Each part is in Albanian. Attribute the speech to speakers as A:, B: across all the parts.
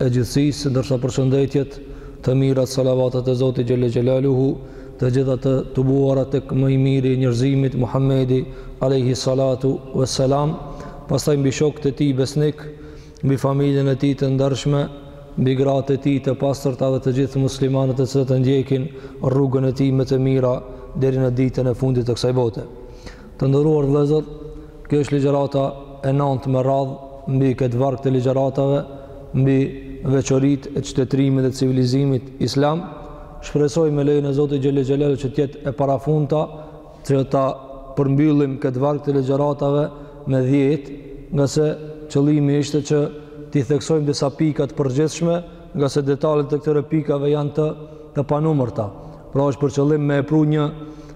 A: e gjithësisë, ndërsa përshëndetjet, të mirat, salavatet e Zotit Xhele Xhelaluhu, të gjitha të tubuara te më i miri njerëzimit, Muhamedi, alejhi salatu ve selam, pastaj mbi shokët e tij besnikë, mbi familjen e tij të ndershme, mbi gratë e tij të pastërta dhe të gjithë muslimanët të cilët e ndjekin rrugën e tij me të mira deri në ditën e fundit të kësaj bote. Të nderuar vëllezër, kjo është ligjërata e nëntë me radhë mbi këtë varg të ligjëratave mbi veçoritë e qytetërimit dhe civilizimit islam. Shpresoj me lejen e Zotit Xhele Xhelal që të jetë e parafundta që ta përmbyllim këtë varg të ligjëratave me dhjetë, ngase qëllimi ishte që t'i theksojmë disa pika të përgjithshme, ngase detalet e këtyre pikave janë të, të panumërta. Pra është për qëllim me e pru një,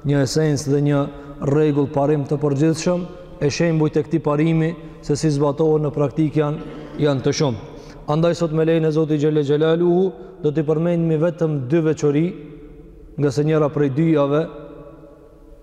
A: një esencë dhe një rregull parim të përgjithshëm, e shembujt e këtij parimi se si zbatohen në praktikë janë janë të shumë. Andaj sot me lejen e Zotit Xhele Xhelaluhu do t'i përmendim vetëm dy veçori, ngase njëra prej dyjave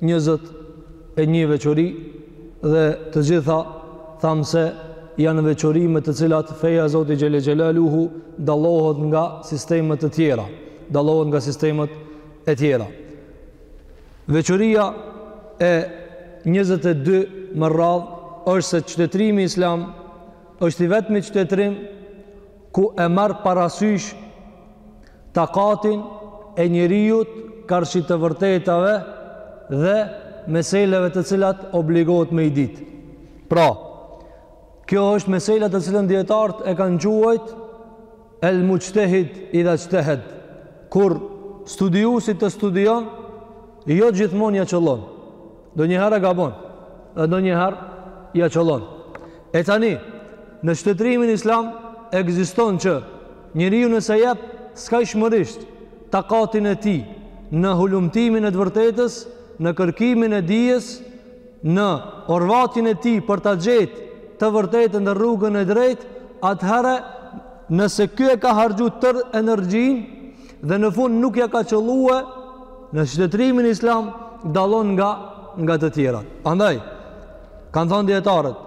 A: njëzet e një veçori dhe të gjitha thamë se janë veçori me të cilat feja e Zotit Xhele Xhelaluhu dallohet nga sistemet e tjera dallohet nga sistemet e tjera veçoria e njëzet e dy me radhë është se qytetërimi islam është i vetmi qytetërim ku e merr parasysh takatin e njeriut karshi të vërtetave dhe meseleve të cilat obligohet me i ditë. Pra, kjo është mesela të cilën dijetarët e kanë quajt el muxhtehid idhe xhtehed, kur studiusi të studion, jo gjithmonë ia qëllon. Ndonjëherë gabon, dhe ndonjëherë ia qëllon. E tani, në qytetërimin islam ekziston që njeriu nëse jep skajshmërisht takatin e tij në hulumtimin e të vërtetës, në kërkimin e dijes, në orvatjen e tij për ta gjetë të vërtetën dhe rrugën e drejtë, atëherë nëse ky e ka harxhu tërë energjinë, dhe në fund nuk ia ka qëllue në qytetërimin islam dallon nga, nga të tjera. Andaj, kanë thonë dijetarët,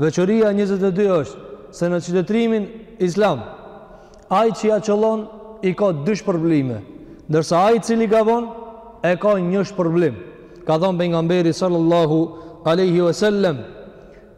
A: veçoria 22 është se në qytetërimin islam, ai që ia qëllon i ka dy shpërblime, ndërsa ai i cili gabon e ka një shpërblim. Ka thonë Pejgamberi sallallahu alejhi ve sellem,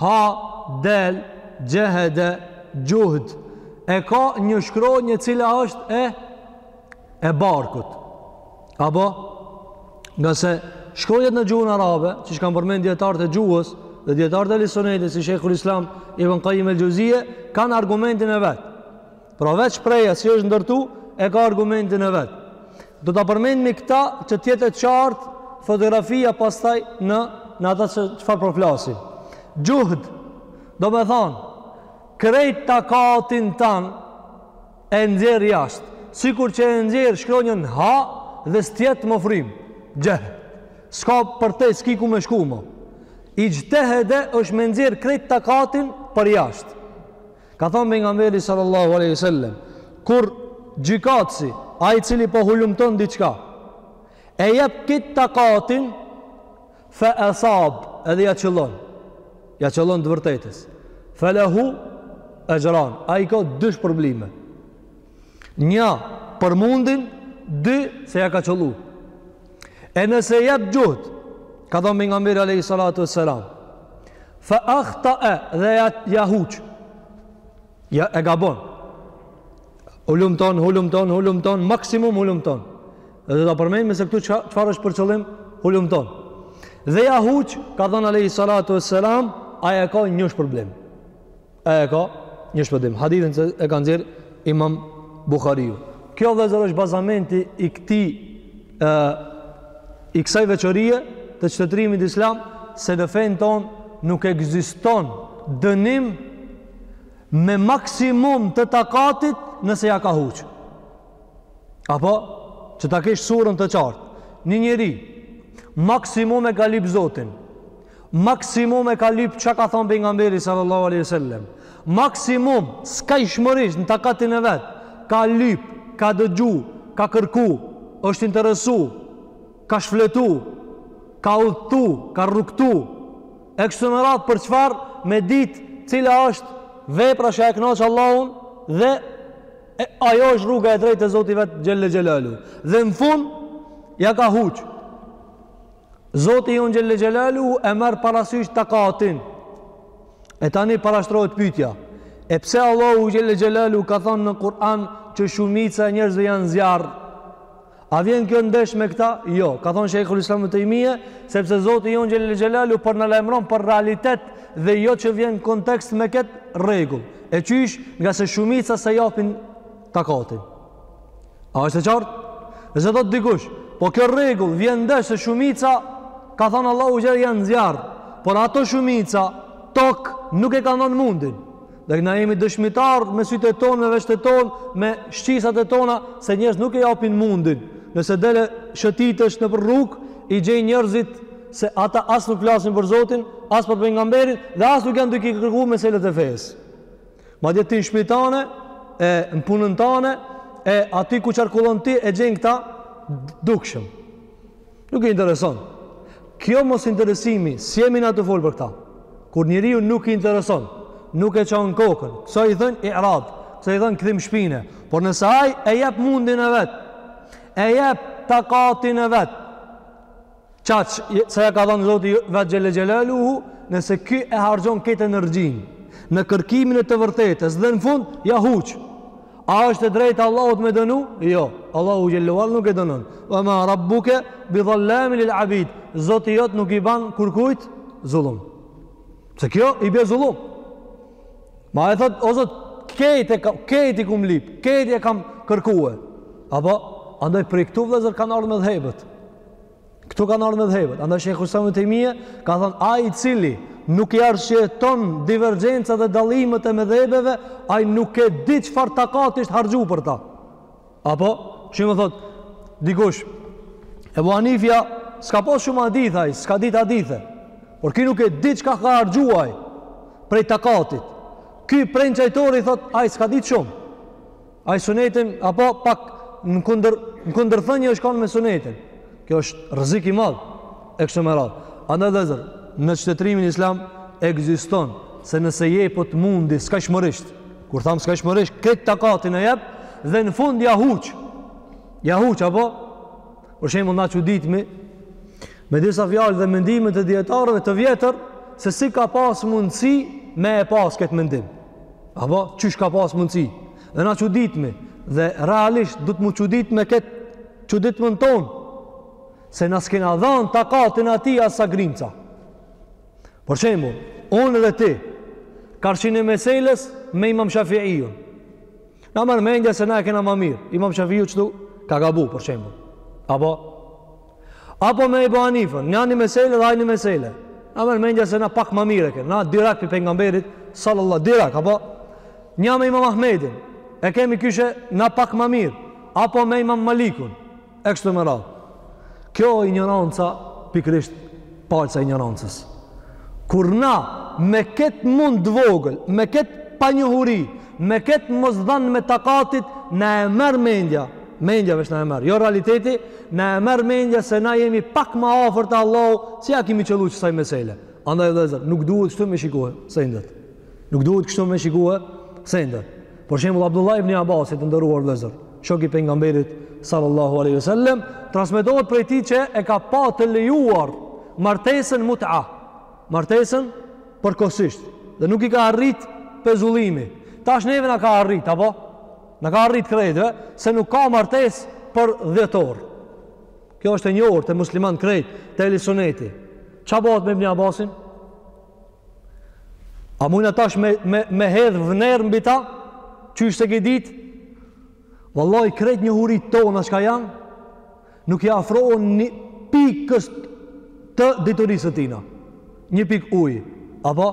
A: Ha, del, xhehede, xhuhd, e ka një shkronjë e cila është e e barkut. Apo ngase shkronjat në gjuhën arabe, që ç'kanë përmend dietarët e gjuhës dhe dietarët e lisonetit si Sheikhul Islam Ibn Qayyim el-Xheuzije kanë argumentin e vet. Pra veç shprehja si është ndërtu, e ka argumentin e vet. Do ta përmendmi këta që t'jetë e qartë fotografia pastaj në, në ata që çfarë po flasim. Po xhuhd, domethonë, krejt takatin tanë e nxjerr jashtë. Sikur që e nxjerr shkronjën ha dhe s't'jet më frymë. Xheh. S'ka përtej, s'ki ku me shku më. Ixhtehede është me nxjerr krejt takatin për jashtë. Ka thanë pejgamberi sallallahu alaihi wasallam, kur gjykatësi, ai i cili po hulumton diçka, e jep kit takatin fa asab, edhe ja qëllon. Ja qëllon të vërtetës. Felehu exhran. Ai ka dy shpërblime. Nja për mundin, dy, se ja ka qëllu. E nëse jep xhuhd, ka thonë pejgamberi alejhi salatu ve selam, fe akhtae dhe ja, ja huq, ja e gabon, hulumton, hulumton, hulumton, maksimum hulumton. Dhe do ta përmendmi se këtu çfarë është për qëllim, hulumton. Dhe ja huq, ka thonë alejhi salatu ve selam, ai e ka një shpërblim. E e ka një shpërblim. Hadithin e ka nxjerr Imam Buhariu. Kjo vllezër është bazamenti i këtij e, i kësaj veçorie të qytetërimit islam se në fenë tonë nuk ekziston dënim me maksimum të takatit nëse ja ka huq apo që ta kesh surën të qartë një njeri maksimum e ka lyp Zotin Maksimum e ka lyp çka ka thon pejgamberi sallallahu alaihi wasallam. Maksimum skajshmërisht në takatin e vet ka lyp, ka dëgju, ka kërku, është interesu, ka shfletu, ka udhtu, ka rrugtu. E kështu me radhë për çfarë me ditë cila është vepra që e kënaq Allahun dhe e, ajo është rruga e drejtë e Zotit vet xhelle xhelalu. Dhe në fund ja ka huq. Zoti Jonë xhelle xhelalu e merr parasysh takatin. E tani parashtrohet pytja. E pse Allahu xhelle xhelalu ka thonë në Kur'an që shumica e njerëzve janë n'zjarr? A vjen kjo ndesh me këta? Jo. Ka thonë Shejhul Islam Ibn Tejmije, sepse Zoti Jonë xhelle xhelalu po na lajmëron për realitet dhe jo që vjen kontekst me këtë rregull. E qysh ngase shumica s'e japin takatin. A është e qartë? Nëse thotë dikush, po kjo rregull vjen ndesh se shumica ka thanë Allahu xhel janë n'zjarr, por ato shumica tok nuk e kanë dhon mundin. Dhe na jemi dëshmitar me sytë e tonë, me veshtë e tonë, me shqisat e tona se njerëzit nuk e japin mundin. Nëse dele shëtitësh nëpër rrugë, i gjen njerëzit se ata as nuk flasin për Zotin, as për pejgamberin dhe as nuk janë duke kërku meselet e fesë. Madje ti në shpi tane, e në punën tane, e aty ku qarkullon ti, e gjen këta dukshëm. Nuk i intereson. Kjo mosinteresimi, s'jemi na të fol për këta. Kur njeriu nuk i intereson, nuk e çan kokën, kësaj i thonë irad, kësaj i thonë kthim shpine, por nëse ai e jep mundin e vet, e jep takatin e vet, Qaq sa ja ka dhan Zoti vet Xhelle Xhelaluhu, nëse ky e harxhon këtë energjinë në kërkimin e të vërtetës dhe në fund ja huq. A është e drejtë Allahu me dënu? Jo, Allahu Xhellual nuk e dënon. Wa ma rabbuke bi dhallamin lil abid. Zoti jot nuk i ban kurkujt zullum. Se kjo i bje zullum. Ma e thot, o zot, krejt e kam, krejt i kam lyp, krejt e kam kërkue. Apo, andaj prej këtu vëllezër kanë ardhë medhhebet. Këtu kanë ardhë medhhebet. Andaj Shejhul Islam Tejmije ka thonë ai cili nuk i arsjeton divergjencat dhe dallimet e medhhebeve, ai nuk e di çfarë takati është harxhu për ta. Apo, që më thotë, dikush, Ebu Hanifja s'ka pas shumë hadith ai, s'ka dit hadithe, por ky nuk e di çka ka harxhu ai, prej takatit. Ky prej në qajtori, thotë, ai s'ka dit shumë. Ai sunetin apo pak në kundër në kundërthënie është kanë me sunetin. Kjo është rrezik i madh e kështu me radhë. Andaj vëllezër, në shtetërimin islam ekziston se nëse jepet mundi skajshmërisht, kur thamë skajshmërisht, këtë takatin e jep dhe në fund ja huq. Ja huq apo për shembull na çuditmi me disa fjalë dhe mendime të dietarëve të vjetër se si ka pas mundësi me e pas këtë mendim. Apo, qysh ka pas mundësi? Dhe na quditmi, dhe realisht duhet m'u qudit me këtë quditmen tonë, se na s'kena dhanë takatin e tij as sa grimca. Për shembull, unë dhe ti, karshi ni meseles me imam Shafiiun. Na merr mendja se na e kena ma mirë, imam Shafiiu qëtu ka gabu, për shembull. Apo, Apo me Ebu Hanifën, na një mesele dhe ai një mesele. Na e merr mendja se na pak ma mirë e kena dirak pi pejgamberit, sallallah, dirak, apo një me imam Ahmedin, e kemi kishe na pak ma mirë, apo me imam Malikun, e kështu me radhë. Kjo injoranca, pikrisht palca e injorancës. Kur na me këtë mund të vogël, me këtë panjohuri, me këtë mosdhanëme takatit, na e merr mendja, Mendja veç na e merr, jo realiteti, na e merr mendja se na jemi pak ma afër te Allahu, si ja kemi qëllu qësaj mesele. Andaj vëllezër, nuk duhet kështu me i shikue sendet. Nuk duhet kështu me i shikue sendet. Për shembull Abdullah ibn Abbasi të nderuar vëllezër, shok i pejgamberit sallallahu alaihi wasallam, transmetohet prej tij që e ka pa të lejuar martesën mut'a, martesën përkohësisht dhe nuk i ka arrit pezullimi. Tash neve na ka arrit, apo? Na ka arrit krejtve se nuk ka martesë për dhjetë orë. Kjo është e njohur te muslimanët krejt, te ehli suneti. Ça bahet me Ibn Abbasin? A mujna tash me, me, me hedhë vner mbi ta? Qysh s'e ki ditë? Vallahi, krejt njohuritë tona çka janë? Nuk i afrohen një pikës të diturisë së tina. Një pikë ujë, apo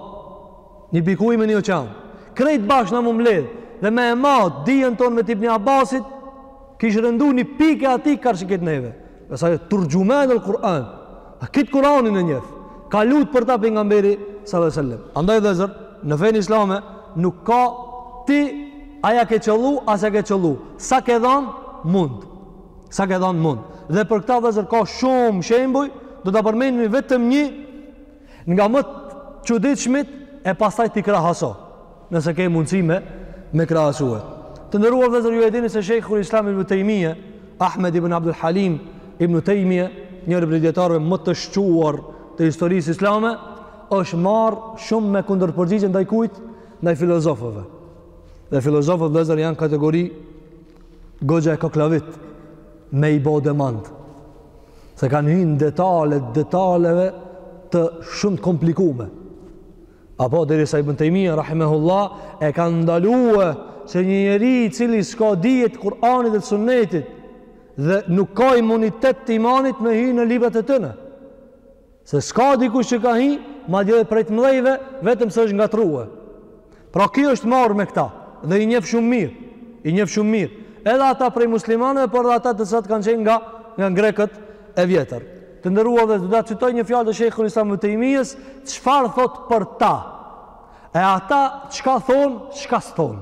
A: një pikë ujë me një oqean. Krejt bashkë na m'u mbledh dhe me e mat dijen ton me të Ibn Abbasit, kish rëndu një pikë e atij karshi krejt neve. Derisa turxhuman el Kur'an. Aq Kur'anin e njeh. Ka lut për ta pejgamberi sallallahu alaihi wasallam. Andaj vllezër, në fenë islame nuk ka ti a ja ke qëllu, a s'ja ke qëllu. Sa ke dhanë mund. Sa ke dhanë mund. Dhe për këta vllezër ka shumë shembuj, do ta përmendim vetëm një nga më të çuditshmit e pastaj ti krahaso, nëse ke mundësi me, me krahasue. Të nderuar vllezër ju e dini se Shejhul Islam ibn Tejmije, Ahmed ibn Abdul Halim ibn Tejmije, njëri prej dijetarëve më të shquar të historisë islame, është marrë shumë me kundërpërgjigjen ndaj kujt, ndaj filozofëve. Dhe filozofët vllezër janë kategori Goxha e koklavit me i bo demant. Se kanë hynë në detale të detaleve të shumë të komplikume. Apo derisa Ibn Tejmija, rahimehullah, e kanë ndalue se një njeri i cili s'ka dije t'Kur'anit dhe sunnetit dhe nuk ka imunitet të imanit me hynë në librat e tyne. Se s'ka dikush që ka hi, madje edhe prej të mdhejve, vetëm se është ngatërrue. Pra ky është marrë me këta, dhe i njef shumë mirë, i njef shumë mirë. Edhe ata prej muslimanëve, por edhe ata të cilët kanë qenë nga, nga grekët e vjetër. Të nderuar do ta citoj një fjalë të Shejhul Islam ibn Tejmijes, çfarë thotë për ta? E ata çka thonë, çka s'thonë?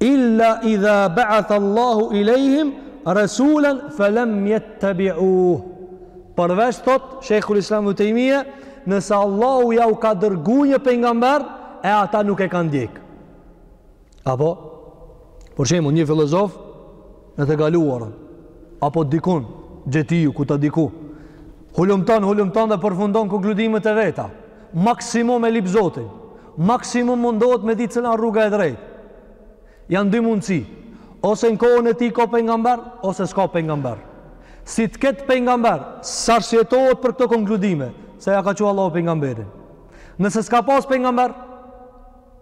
A: Illa idha ba'ath Allahu ilejhim rasulan falam yattabi'uh. Përveç thot Shejhul Islam Ibn Tejmije, nëse Allahu jau ka dërguar një pejgamber e ata nuk e kanë ndjek. Apo për shembull një filozof në të kaluarën, apo dikun gjetiu, ku ta di ku, hulumton, hulumton dhe përfundon konkludimet e veta, maksimum e lip zotin, maksimum mundohet me ditë cila rruga e drejtë. Janë dy mundësi, ose në kohën e tij ka pejgamber, ose s'ka pejgamber. Si të ketë pejgamber, s'arsyetohet për këto konkludime, se ja ka çu Allahu pejgamberin. Nëse s'ka pas pejgamber,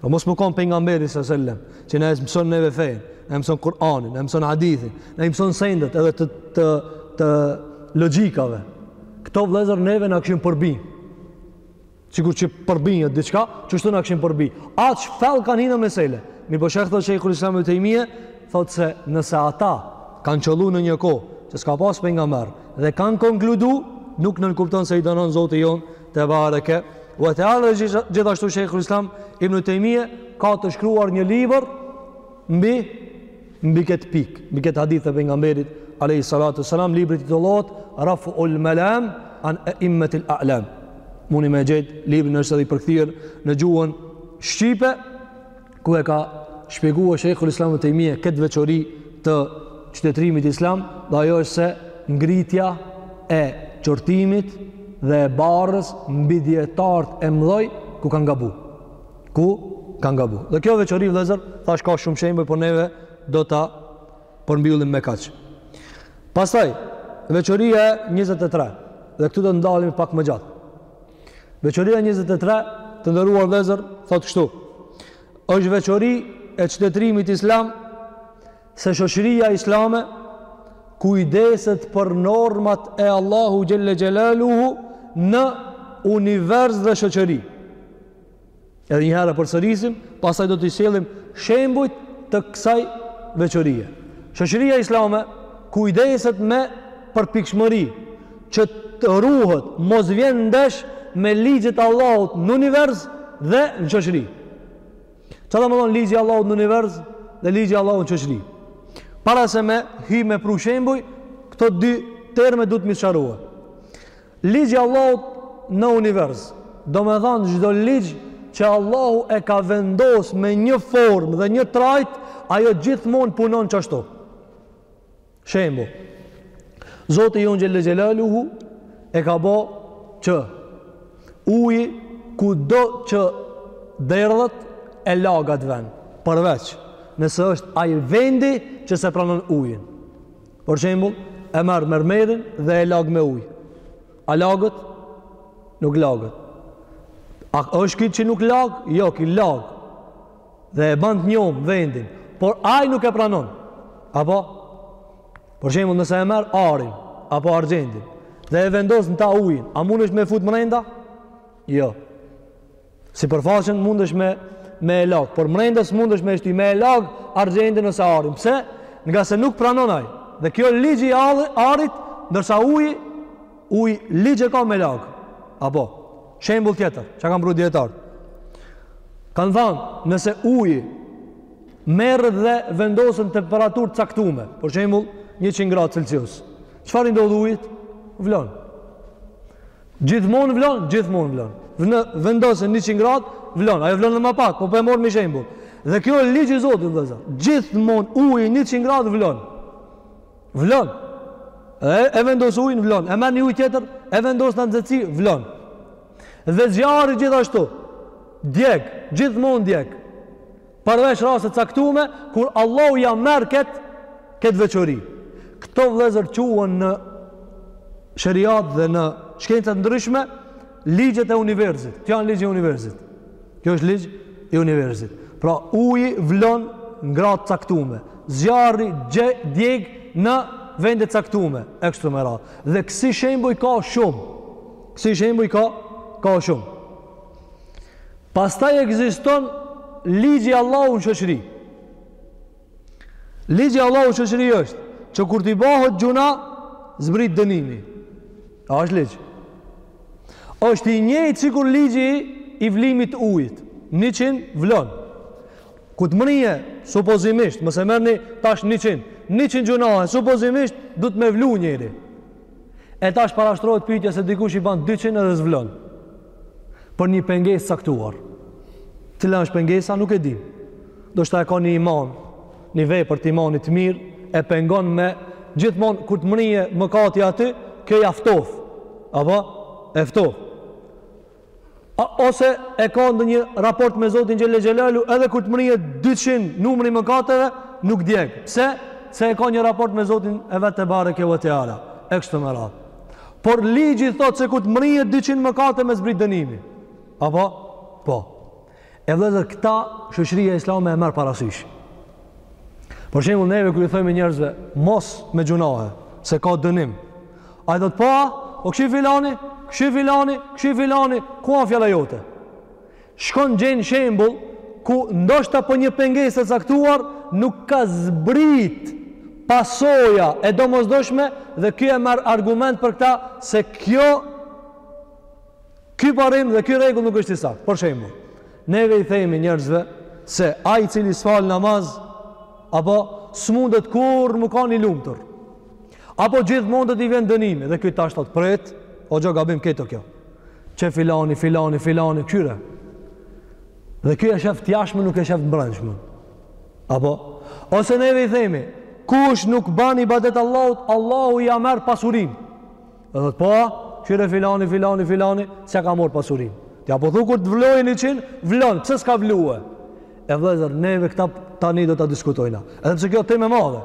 A: Po mos me kon pejgamberi alejhi selam, që na mëson neve fenë, na mëson Kur'anin, na mëson hadithin, na mëson sendet edhe të të të logjikave. Këto vëllezër neve na kishin përbi. Sikur që përbin diçka, qashtu na kishin përbi. Aq fell kanë hinë meselet. Mirëpo shih, Shejhul Islam Ibn Tejmije, thotë se nëse ata kanë qëllu në një kohë, që s'ka pas pejgamber dhe kanë konkludu, nuk nënkupton se i dënon Zoti jonë Tebareke ve teala gjithashtu Shejhul Islam Ibn Tejmije ka të shkruar një libër mbi mbi këtë pikë, mbi këtë hadith të pejgamberit alejhi salatu selam, libri titullohet Raf'ul Malam an A'immatil A'lam. Mundi me e gjet librin është edhe i përkthyer në gjuhën shqipe ku e ka shpjeguar Shejhul Islam Ibn Tejmije këtë veçori të qytetërimit islam, dhe ajo është se ngritja e qortimit dhe e barrës mbi dijetarët e mëdhoj ku kanë gabu. Ku kanë gabu. Dhe kjo veçori vëllezër, thashë ka shumë shembuj, por neve do ta përmbyllim me kaq. Pastaj veçoria e 23. Dhe këtu do të ndalemi pak më gjatë. Veçoria 23, të nderuar vllezër, thotë kështu. është veçori e qytetërimit islam se shoqëria islame kujdeset për normat e Allahut xhele xhelaluhu në univers dhe shoqëri. Edhe një herë përsërisim, pastaj do t'i sjellim shembujt të kësaj veçorie. Shoqëria islame kujdeset me përpikmëri që të ruhet mos vjen ndesh me ligjet e Allahut në univers dhe në shoqëri. Çka do me thonë ligji i Allahut në univers dhe ligji i Allahut në shoqëri? Para se me hy me pru shembuj, këto dy terme duhet me u sqaru. Ligji i Allahut në univers, domethënë çdo ligj që Allahu e ka vendosë me një formë dhe një trajtë, ajo gjithmonë punon qashtu. Shembull, Zoti jonë Xhelle Xhelaluhu e ka bo që uji ku do që derdhet e laget vend, përveç nëse është ai vendi që s'e pranon ujin. Për shembull, e marr mermerin dhe e lag me ujë. A laget? Nuk laget. A është ky që nuk lag? Jo, ky lag. Dhe e ban të njomë vendin. Por ai nuk e pranon. Apo? Për shembull, nëse e marr arin, apo argjendin, dhe e vendos në ta ujin, a mundesh me fut mrenda? Jo. Sipërfaqen mundesh me me e lag, por mrendë s'mundesh me shti me e lag argjendin ose arin. Pse? Ngase nuk pranon ai. Dhe kjo ligji i arit, ndërsa uji uji ligj e ka me lag. Apo shembull tjetër, që e kanë pru dijetarët. Kan thënë, nëse uji merret dhe vendoset në temperaturë të caktume, për shembull 100 gradë Celsius. Çfarë i ndodh ujit? Vlon. Gjithmonë vlon, gjithmonë vlon. Vnë, vendose n'100 gradë, vlon. Ajo vlon edhe ma pak, po po e marrim një shembull. Dhe kjo është ligji i Zotit, vllazën. Gjithmonë uji 100 gradë, vlon. Vlon. E, e vendos ujin, vlon. E merr një ujë tjetër, e vendos në nxehtësi, vlon. Dhe zjarri gjithashtu, djeg, gjithmonë djeg. Përveç raste të caktume, kur Allahu ja merr këtë këtë veçori. Këto vëllezër quhen në sheriat dhe në shkenca të ndryshme ligjet e universit. Kjo janë ligjet e universit. Kjo është ligji i universit. Pra uji vlon në gradë të caktume. Zjarri djeg në vende të caktume, e kështu me radhë. Dhe kësi shembuj ka shumë. Kësi shembuj ka ka shumë. Pastaj ekziston ligji i Allahut në shoqëri. Ligji i Allahut në shoqëri është që kur të bahet gjunah, zbrit dënimi. A është ligj? Është i njëjtë sikur ligji i vlimit të ujit. 100 vlon. Kur të mrrijë, supozimisht, mos e merrni tash 100, 100 gjunahe, supozimisht, duhet me vlu njeri. E tash parashtrohet pyetja se dikush i ban 200 edhe s'vlon. për një pengesë të caktuar. Cila është pengesa nuk e di. Ndoshta e ka një iman, një vepër të imanit të mirë, e pengon me gjithmonë kur të mrrijë mëkati aty, kjo ia ftof. Apo? E ftof. A, ose e ka ndonjë raport me Zotin Xhelle Xhelaluhu edhe kur të mrrijë 200 numri i mëkateve, nuk djeg. Pse? Se e ka një raport me Zotin e vet tebareke ue teala. E kështu me radhë. Por ligji thotë se kur të mrihet 200 mëkate me zbrit dënimi. Apo? Po. E vëllezër këta shoqëria islame e merr parasysh. Për shembull neve kur i thojmë njerëzve, mos bëni gjynahe, se ka dënim. Ai thotë, po, po kqyr filani, kqyr filani, kqyr filani, ku a fjala jote? Shkon gjen shembull ku ndoshta për një pengesë e caktuar nuk ka zbrit pasoja e domosdoshme dhe ky e merr argument për këtë se kjo ky parim dhe ky rregull nuk është i saktë. Për shembull, neve i themi njerëzve se ai i cili s'fal namaz, apo s'mundet kurrë me kanë i lumtur.
B: Apo gjithmonë do t'i vjen dënimi dhe ky tash thot prit, o hoxhë gabim kejt kjo. Qe filani, filani, filani, kqyre. Dhe ky e shef të jashtme nuk e shef të brendshme. Apo ose neve i themi, kush nuk bën ibadet Allahut, Allahu ia merr pasurinë. Dhe thot po, kqyre filani, filani, filani, s'ja ka marr pasurinë. Ti po thu kur të vlojë njëqind, vlon, pse s'ka vlue? E vëllezër, neve këta tani do ta diskutojna. Edhe pse kjo temë e madhe,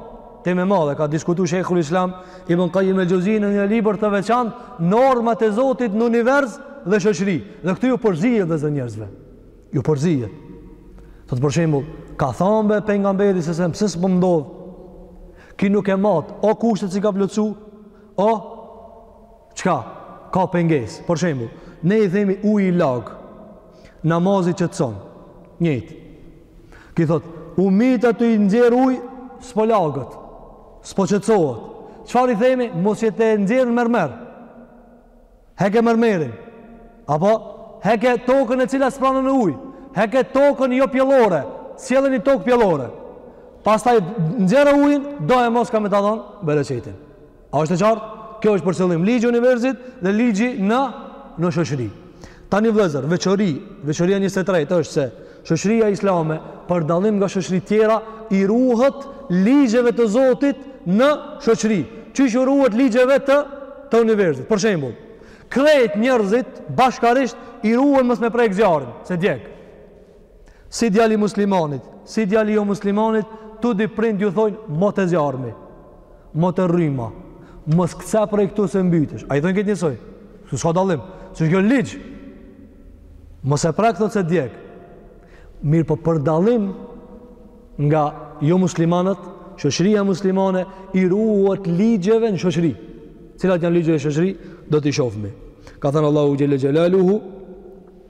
B: temë e madhe ka diskutuar Shejhul Islam Ibn Kajim el Xheuzi në një libër të veçantë Normat e Zotit në univers dhe shoqëri. Dhe këtu ju përzihet disa njerëzve. Ju përzihet. Thot për shembull, ka thënë pejgamberi se pse s'po ndodh. Ky nuk e mat, o kushtet s'i ka plotsu, o Çka? Ka pengesë. Për shembull, ne i themi uji i lag, namazi qetëson. Njëjt. Ky thot, unë qita aty nxjerr ujë, s'po lagët, s'po qetësohet. Çfarë i themi? Mos je tu e nxjerrë në mermer. Heke mermerin. Apo, heke tokën e cila s'pranon ujë. Heke tokën jo pjellore. Sjelle një tokë pjellore. Pastaj nxjerre ujin, do e mos ka me ta dhonë bereqetin. A është e qartë? Kjo është për qëllim ligji i universit dhe ligji në në shoqëri. Tani vëllezër, veçori, veçoria 23 është se shoqëria islame për dallim nga shoqëritë tjera i ruhet ligjeve të Zotit në shoqëri. Qysh u ruhet ligjeve të të universit. Për shembull, krejt njerëzit bashkarisht i ruhen mos me prek zjarrin, se djeg. Si djali i muslimanit, si djali i jo muslimanit, të dy prind ju thonë mos te zjarmi. Mos te rryma. Mos kca prej këtu se mbytesh. A i thonë këtë njësoj. Se s'ka dallim. Se osht kjo ligj. Mos e prek thotë se djeg. Mirëpo për dallim nga jo muslimanët, shoqëria muslimane i ruhet ligjeve në shoqëri. Cilat janë ligjet në shoqëri? Do t'i shohmi. Ka thënë Allahu xhelle xhelaluhu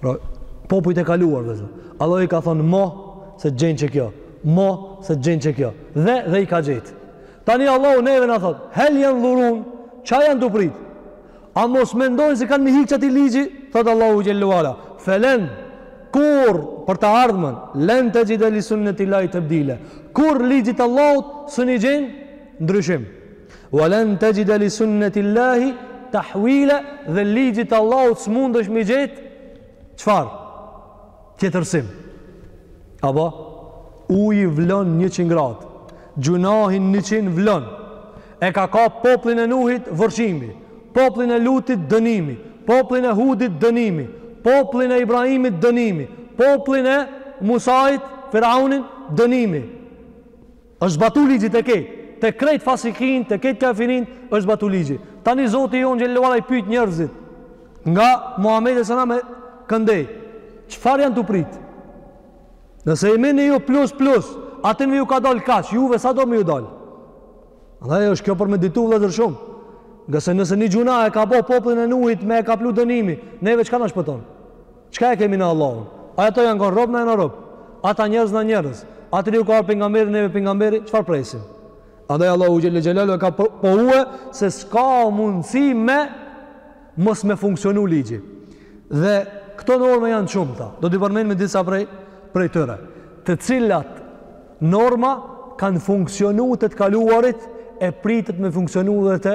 B: Pra, popujt e kaluar, dhe zë. Allah i ka thonë, mo, se të gjen qe kjo. Mo, se të gjen qe kjo. Dhe, dhe i ka gjetë. Tani Allahu neve na thotë, hel jandhurun, ça janë tu pritë? A mos mendojnë se kanë me i ikë qatij ligji? Thotë Allahu xhelle ue ala, felen, kur për të ardhmen, len texhide li sunnetil-lahi tebdila. Kur ligjit t'Allahut s'i gjen ndryshim. Wa lan tajida li sunnati llahi tahwila dhe ligjit të Allahut s'mundesh m'i gjet çfarë? Tjetërsim. Apo uji vlon n'100 gradë. Gjunahi n'100 vlon. E ka ka poplin e Nuhit vërshimi, poplin e Lutit dënimi, poplin e Hudit dënimi, poplin e Ibrahimit dënimi, poplin e Musait, Firaunin dënimi. Është zbatu ligji te ke, te krejt fasikinjtë, te kejt kafirinjtë, është zbatu ligji. Tani Zoti jonë xhelle ue ala i pyjt njerëzit, nga Muhammedi a.s. e këndej, çfar janë tu prit? Nëse i meni ju plus plus, atyneve ju ka dalë kaq, juve sa do me ju dalë? Andaj është kjo për me ditu vlezër shumë. Ngase nëse një gjunah e ka bo poplin e nuhit me e kaplu dënimi, neve çka na shpëton? Çka e kemi na Allahun? A ata janë kon rob na jena rob? Ata njerëz na njerëz? Atyre u ka ardh pejgamberi neve pejgamberi? Çfarë presim? Andaj Allahu xhelle xhelalu e ka po, pohue se s'ka mundësi me mos me funksionu ligji. Dhe këto norma janë shumta. Do t'i përmendim disa prej prej tyre, të cilat norma kanë funksionu te të kaluarit e pritet me funksionu dhe te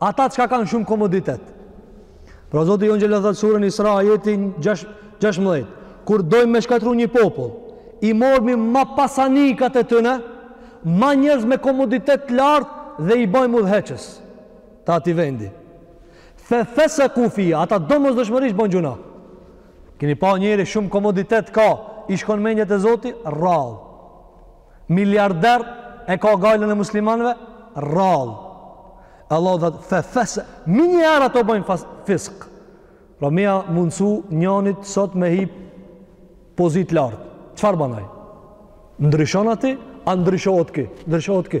B: Ata çka kanë shumë komoditet. Pra Zoti jonë xhelle thot n'surën Isra ajeti 6 16. Kur dojmë me shkatrru një popull, i mormi ma pasanikat e tyne, ma njerëz me komoditet të lartë dhe i bëjmë udhëheqës të atij vendi. Fe feseku fiha, ata domosdoshmërisht bojnë gjunah. Kini pa njeri që shumë komoditet ka, i shkon menja te Zoti, rrallë. Miliarder e ka gajlën e muslimanëve rrallë. Allahu thotë fefese menjëherë ata bëjnë fas, fisk. Pra me ia mundsu njënit sot me hip n'pozitë t'lartë. Çfarë bën ai? Ndryshon atë, a ndryshohet ky? Ndryshohet ky?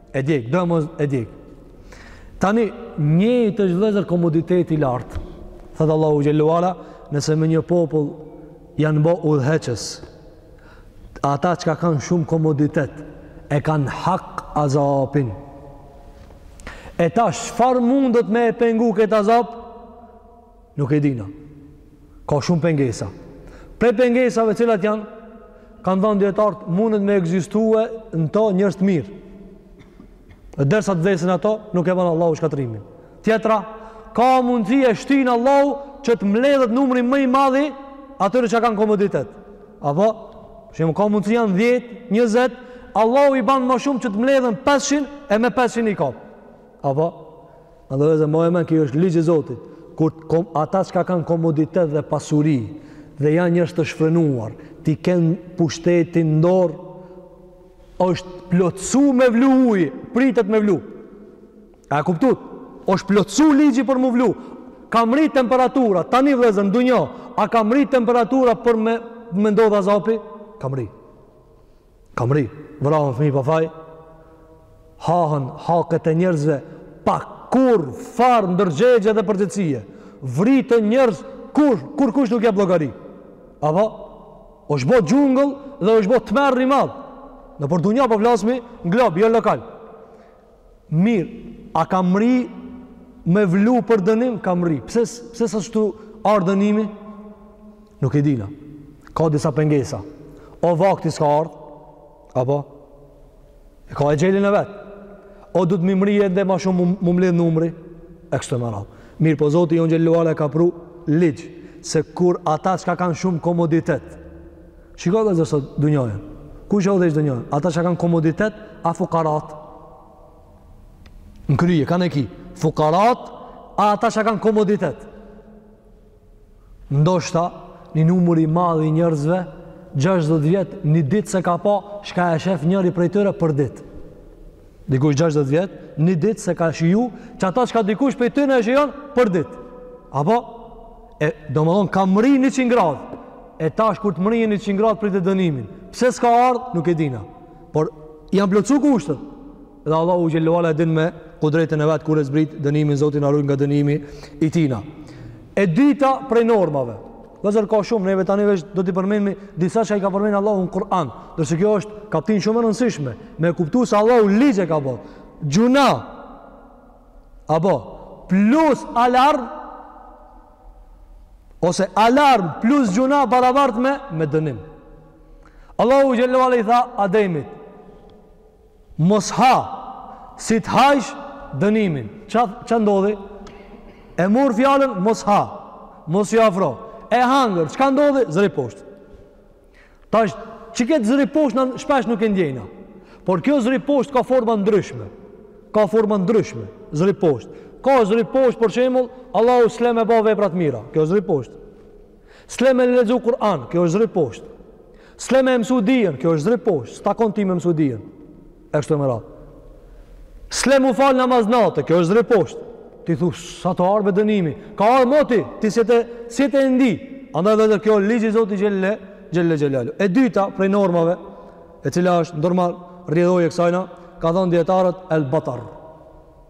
B: E djeg, domo e djeg. Tani, njëjtë është vëllezër komoditeti i lartë, thotë Allahu xhelle ue ala, nëse me një popull janë bo udhëheqës, ata çka kanë shumë komoditet, e kanë hak azapin. E tash çfarë mundet me e pengu këtë azap, Nuk e dina. Ka shumë pengesa. Prej pengesave cilat janë, kanë thënë dijetarët, mundet me ekzistue në to njerëz të mirë. E derisa të vdesin ato, nuk e ban Allahu shkatërrimin. Tjetra, ka mundësi e shtyn Allahu që të mledhet numri më i madh i atyre që kanë komoditet. Apo, për shembull ka mundësi janë 10, 20, Allahu i ban më shumë që të mledhen 500 e me 500 i kap. Apo, Edhe vllezën, maje men, ky është ligji i Zotit, kur kom, ata çka kanë komoditet dhe pasuri, dhe janë njerëz të shfrenuar, t'i kenë pushtetin n'dorë, është plotësu me vlu ujë, pritet me vlu. A e kuptut? është plotësu ligji për m'u vlu. Ka mrri temperatura, tani vllezën, dunja, a ka mrri temperatura për me, me ndodh azabi? Ka mrri. Ka mrri, vrahen fëmijë pa faj, hahen haket e njerëzve pa kurrfarë ndërgjegje dhe përgjegjësie. Vriten njerëz kur, kurkush nuk jep llogari. Apo, është bo xhungëll dhe është bo tmerr i madh. Nëpër dunja po flasmi në glob, jo lokal. Mirë, a ka mrri me vlu për dënim? Ka mrri. Pse, pse s'është ardhë dënimi? Nuk e dina. Ka disa pengesa. O vakti s'ka ardhë? Apo? E ka exhelin e vetë. O duhet me mrri edhe ma shumë m'u mledhë numri? E kështu me radhë. Mirëpo Zoti ynë xhelle ve ala e ka pru ligj se kur ata çka kanë shumë komoditet, Shiko vllezër sot dunjojën. Kush e udhëheq dunjojën? Ata që kanë komoditet, a fukarat? Në krye, kanë e ki. Fukarat, a ata që kanë komoditet? Ndoshta, një numër i madh i njerëzve, 60 vjet, një ditë s'e ka pa, çka e shef njëri prej tyre për ditë. Dikush 60 vjet, një ditë s'e ka shiju, që ata çka dikush prej tyre e shijon për ditë. Apo? E domethonë, ka mrri njëqind gradë. E tash, kur të mrrije njëqind gradë, prite dënimin. Pse s'ka ardhë, nuk e dina. Por, janë plotësu kushtet. Dhe Allahu xhelle ve ala e din me kudretin e vet, kur e zbrit dënimin, Zoti na rujtë nga dënimi i tina. E dyta prej normave. Vllezër ka shumë, neve tani veç do t'i përmenmi disa që i ka përmen Allahu në Kur'an. Ndërsa kjo është kaptin shumë e rëndësishme. Me kuptu se Allahu ligje ka bo. Gjynah, Apo, plus alarm, ose alarm plus gjynah barabart me, me dënim. Allahu xhelle ve ala i tha Ademit, mos ha, si të hajsh dënimin. Ça, ça ndodhi? E mur fjalën, mos ha, mos iu afro. E hangër, çka ndodhi? Zbrit poshtë. Tash çë këtë zbrit poshtë na shpesh nuk e ndjejna. Por kjo zbrit poshtë ka forma të ndryshme. Ka forma të ndryshme, zbrit poshtë. Ka zbrit poshtë, për shembull, Allahu s'le me ba vepra të mira. Kjo është zbrit poshtë. S'le me lexu Kur'an, kjo është zbrit poshtë. S'le me mësu dijen, kjo është zbrit poshtë. S'takon ti me mësu dijen. E kështu me radhë. S'le m'u fal namaz nate, kjo është zbrit poshtë. Ti thu, s'ka ardhë dënimi. Ka ardhë moti, ti s'je, s'je te e ndi. Andaj edhe kjo ligj i Zotit xhel-le, xhel-le xhelaluhu. E dyta, prej normave, e cila është normal rrjedhojë e kësajna, kanë thonë dijetarët el batar.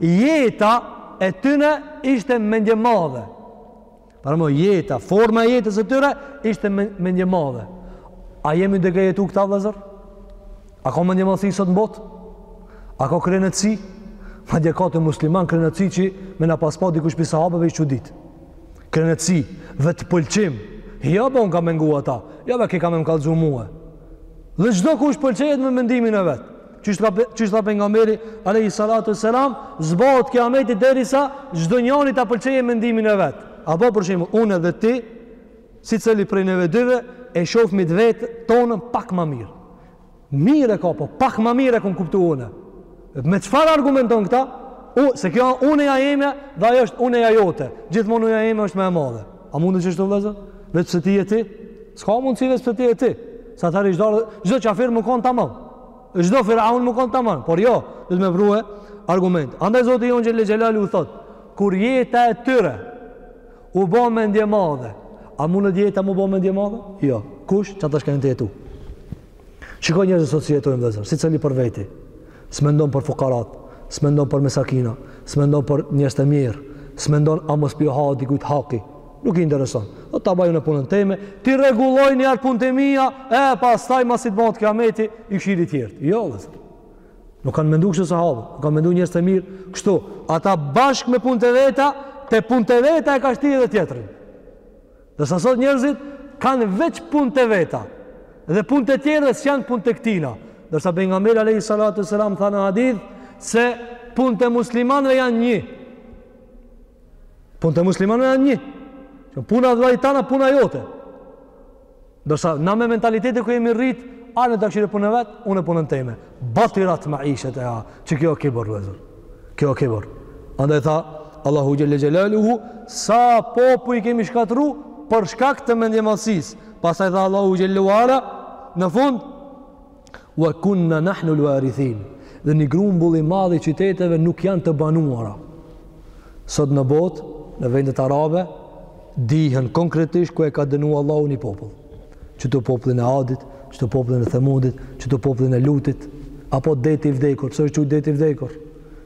B: jeta e tyre ishte mendjemadhe. Paramendo jeta, forma e jetës së tyre ishte mendjemadhe. A jemi duke jetu këta vllezër? A ka mendjemadhësi sot në botë? A ka krenëtsi? Madje ka te muslimanët krenëtsi që me na pas pa dikush prej sahabëve ish çuditë. Krenëtsi, vetëpëlqim. Jo be, unë kam mendu ata. Jo be, ki ka me më kallëzu mue. Dhe çdokush pëlqejet me mendimin e vet. Qysh tha qysh tha pejgamberi alejhi salatu ves-selam, s'bohet kiameti derisa çdo njeri ta pëlqejë mendimin e vet. Apo për shembull, unë dhe ti, secili prej neve dyve e shohim të vet tonën pak më mirë. Mirë e ka, po pak më mirë e kom kuptu unë. Me çfarë argumenton këta? U, se kjo uneja jeme dhe ajo është uneja jote. Gjithmonë uneja jeme është më e madhe. A mundet qështu vëllezër? Veç se ti je ti. S'ka mundësi veç se ti je ti. Sa tani çdo çdo qafir m'u kon tamam. Çdo Firaun m'u kon tamam, por jo, duhet me prue argument. Andaj Zoti jonë xhel-le xhelaluhu u thot, kur jeta e tyre u bo mendjemadhe, a mundet jeta m'u bo mendjemadhe? Jo. Qysh qata që kanë jetu? Shiko njerëzit sot si jetojnë vëllezër, secili për veti. S'mendon për fukarat, s'mendon për mesakina, s'mendon për njerëzit e mirë, s'mendon a mos po i hahet dikujt haki. Nuk i intereson. Do ta bëj unë punën teme, t'i rregulloj një herë punët e mia, e pastaj masi të bëhet kiameti, i kshyri të tjerët. Jo, vëllezër. Nuk kanë mendu kështu sahabët, nuk kanë mendu njerëzit e mirë kështu. Ata bashkë me punët e veta, te punët e veta e ka shtirë edhe tjetrin. Ndërsa sot njerëzit kanë veç punët e veta. Dhe punët e tjerve s'janë punët e këtina. Ndërsa pejgamberi alejhi salatu selam tha në hadith se punët e muslimanëve janë një. Punët e muslimanëve janë një. Që puna e vëllait tan a puna jote. Ndërsa na me mentalitetin ku jemi rrit, ani de kshyre punën e vet, unë punën teme. Batirat maishete-ha, që kjo kibër vëllezër. Kjo kibër. Andaj tha, Allahu Xhel-le Xhelaluhu, sa popuj i kemi shkatërru, për shkak të mendjemadhsisë. Pastaj tha Allahu Xhel-le ue ala, në fund, Wa kunna nahnu al-warithin. Dhe një grumbull i madh i qyteteve nuk janë të banuara. Sot në botë, në vendet arabe, dihen konkretisht ku e ka dënu Allahu një popull. Qëtu popullin e Adit, qëtu popullin e Themudit, qëtu popullin e Lutit, apo deti i vdekur, pse është qujtë deti i vdekur?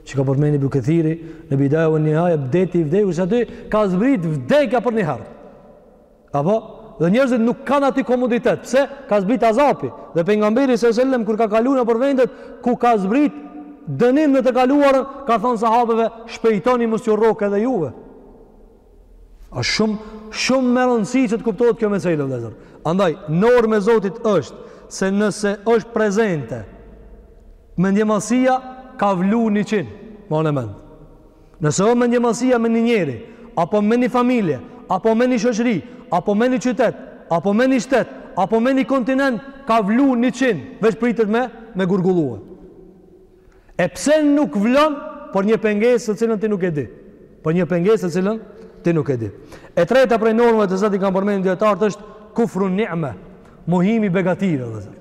B: Që ka përmen Ibn Kethiri, në Bidaje ve Nihaje, deti i vdekur, se aty ka zbrit vdekja për një herë. Apo, dhe njerëzit nuk kanë aty komoditet. Pse? Ka zbrit azapi. Dhe pejgamberi sallallahu alajhi wasallam kur ka kaluar nëpër vendet ku ka zbrit dënim në të kaluarën, ka thënë sahabeve, shpejtoni mos ju rrok edhe juve. Asht shumë shumë me rëndësi që të kuptohet kjo mesele vëllezër. Andaj norma e Zotit është se nëse është prezente mendjemadhsia ka vlu 100. Mane n'mend. Nëse o mendjemadhsia me një njeri, apo me një familje, apo me një shoqëri, apo me një qytet, apo me një shtet, apo me një kontinent, ka vlu njëqind, veç pritet me, me gurgullue. E pse nuk vlon për një pengesë të cilën ti nuk e di? Për një pengesë të cilën ti nuk e di. E treta prej normave të Zotit kanë përmen dijetarët është kufru ni'me, mohimi begatisë, dhe zërë.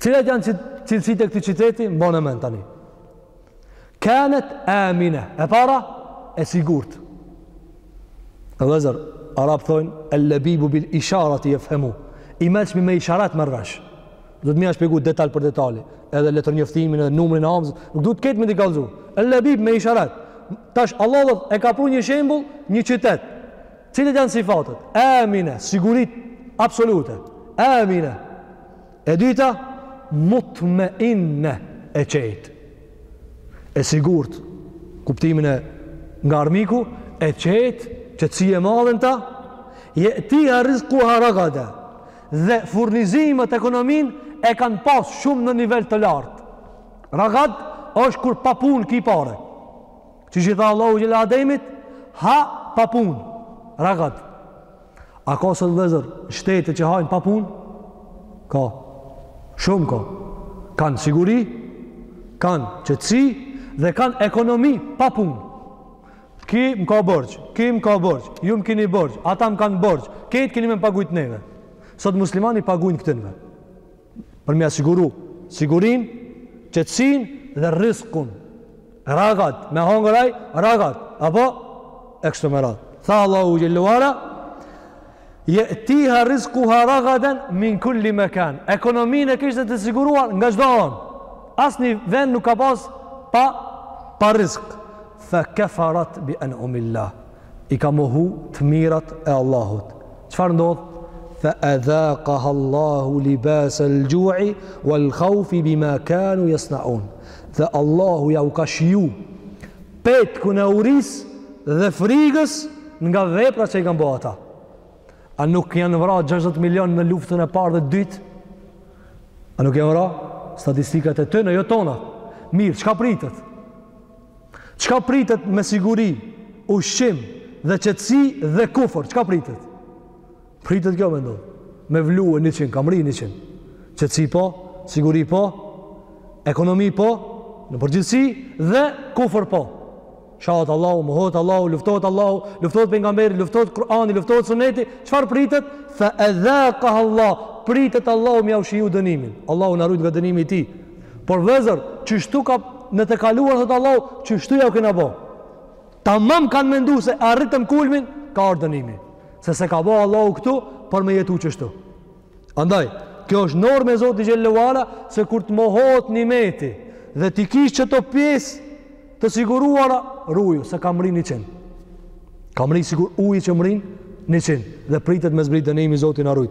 B: Cilat janë cilësitë e këtij qyteti? Mbane n'mend tani. Kanat amina. E para e sigurt. Vllezër arabët thojnë el labibu bil isharati yefhamu. I mençmi me isharat merr vesh. S'do t'me ia shpjegu detal për detal, edhe letërnjoftimin edhe numrin e amzës, nuk duhet kejt me t'i kallzu. El labib me isharat. Tash Allahu e ka pru një shembull, një qytet. Cilat janë sifatet? Amine, siguri absolute. Amine. E dyta, mutmainne, e qetë. E sigurt, n'kuptimin nga armiku, e qetë, qetësi e madhe n'ta, je'tiha rizkuha ragada, dhe furnizimet ekonomin e kanë pas shumë në nivel të lartë. Ragad është kur pa punë ki pare. Që ç'i tha Allahu xhele Ademit, ha pa pun, ragad. A ka sot vllezër shtete që hajnë pa pun? Ka, shumë ka. Kanë siguri, kanë qetësi dhe kanë ekonomi pa pun. Ky më ka borxh, ky më ka borxh, ju më kini borxh, ata më kanë borxh, kejt kini me më pagujtë neve. Sot muslimanët i pagujnë këtynve. Për me ia siguru, sigurin, qetsin dhe rizkun. Ragad, me hongër ai, ragad, apo ekstra me rahat. Tha Allahu xhele ve ala, je'tiha rizkuha ragaden min kulli mekan. Ekonomin e kishte të siguruar nga çdo anë. Asnjë vend nuk ka pas pa, pa rizk. Fe kefarat bi en'umillah. i ka mohu të mirat e Allahut. Çfarë ndodh? Fa adhaqaha Allahu libas al-ju'i wal-khawfi bima kanu yasna'un. Dhe Allahu jau ka shiju petkun e urisë dhe frigës nga veprat që i kanë bo ata. A nuk janë vra 60 milion në luftën e parë dhe t'dytë? A nuk janë vra statistikat e tyne, jo tonat? Mirë, çka pritet? Çka pritet me siguri, ushqim dhe qetësi dhe kufër, çka pritet? Pritet kjo me ndodh. Me vlu 100, ka mrri 100. Qetësi po, siguri po, ekonomi po, në përgjithësi dhe kufër po. Shahet Allahu, mohohet Allahu, luftohet Allahu, luftohet pejgamberi, luftohet Kur'ani, luftohet Sunneti, çfarë pritet? Fa adhaqaha Allah, pritet Allahu m'jau shiju dënimin. Allahu na rujt nga dënimi i tij. Por vëllezër, qështu ka në të kaluar thot Allahu, qështu jau kena bo. Tamam kanë mendu se arritëm kulmin, ka ardh dënimi. Se s'e ka bo Allahu këtu për me jetu qështu. Andaj, kjo është normë e Zotit xhelle ue ala se kur të mohohet nimeti dhe t'i kish qëto pjesë të siguruara, ruju, se ka mrri 100. Ka mrri sikur uji që mrrin 100 dhe pritet me zbrit dënimi. Zoti na rujt.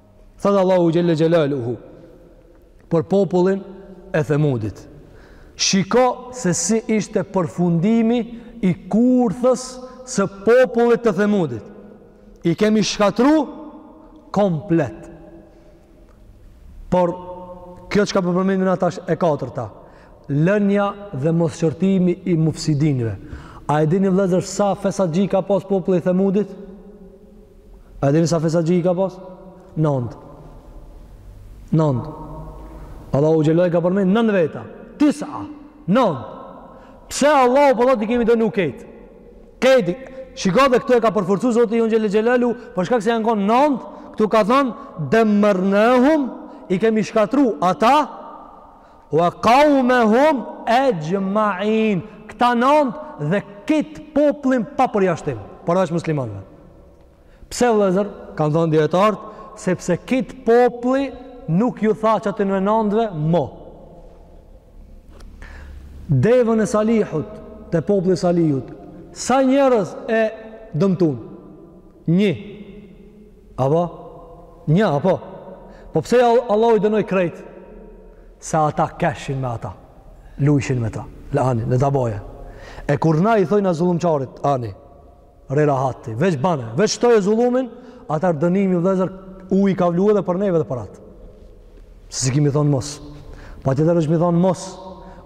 B: Thot Allahu Xhelle Xhelaluhu për popullin e themudit. Shiko se si ishte përfundimi i kurthës së popullit të themudit. I kemi shkatrru komplet. Por, kjo çka po përmendim na tash, e katërta. Lënia dhe mosqortimi i mufsidinve. A e dini vllezër sa fesatxhi ka pas populli e themudit? A e dini sa fesatxhi ka pas? Nëndë. Nëndë. Allahu Xhelle i ka përmend nëndë veta. Tisa. Nëndë. Pse Allahu po thot i kemi dënu kejt? Kejt. Shiko dhe këtu e ka përforcu Zoti jonë Xhelle Xhelaluhu, për shkak se janë konë nëndë, këtu ka thonë, dammarnahum, i kemi shkatrru ata, Wa qaumahum ajma'in. Këta nëntë dhe kejt popullin pa përjashtim, përveç muslimanëve. Pse vëllezër, kanë thënë dijetarët, sepse kejt populli nuk ju tha qatyne nëndëve, mo. Devën e salihut, te populli i salihut, sa njerëz e dëmtun? Një. Apo? Një, apo? Po pse Allahu i dënoi krejt? Se ata keshin me ata. Lujshin me ta. La ani, në daboje. E kur na i thojna zullumqarit, ani, rri rahat ti, veç bane, veç shtoje zullumin, atëher dënimi vllezër, uji ka vlu edhe për neve dhe për atë. Se s'i kimi thonë mos. Patjetër është m'i thonë mos.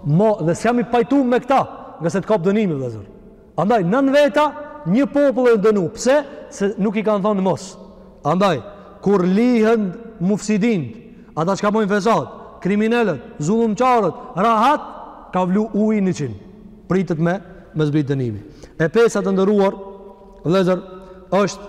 B: Mo, dhe s'jam i pajtu me këta, ngase të kap dënimi vllezër. Andaj nënveta një popull e dënu. Pse? Se nuk i kanë thonë mos. Andaj kur lihen mufsidin, ata çka bajnë fesat, kriminelët, zullumqarët, rahat ka vlu uji në çin. Pritet me me zbrit dënimi. E pesta të nderuar, vëllezër, është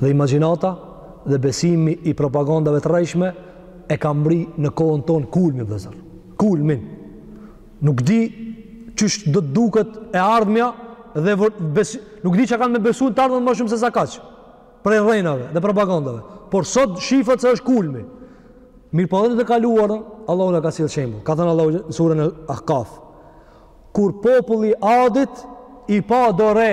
B: Dhe imagjinata dhe besimi i propagandave të rrejshme e ka mbri në kohën tonë kulmin vllezër. Kulmin. Nuk di qysh do të duket e ardhmja dhe besi, nuk di ça kanë me besu në të ardhmen ma shumë se sa kaq. Prej rrejnave dhe propagandave. Por sot shifet se është kulmi. Mirëpo edhe në të kaluarën, Allahu na ka sjell shembull. Ka thënë Allah në surën e Ahkaf. Kur populli Adit i pa do re,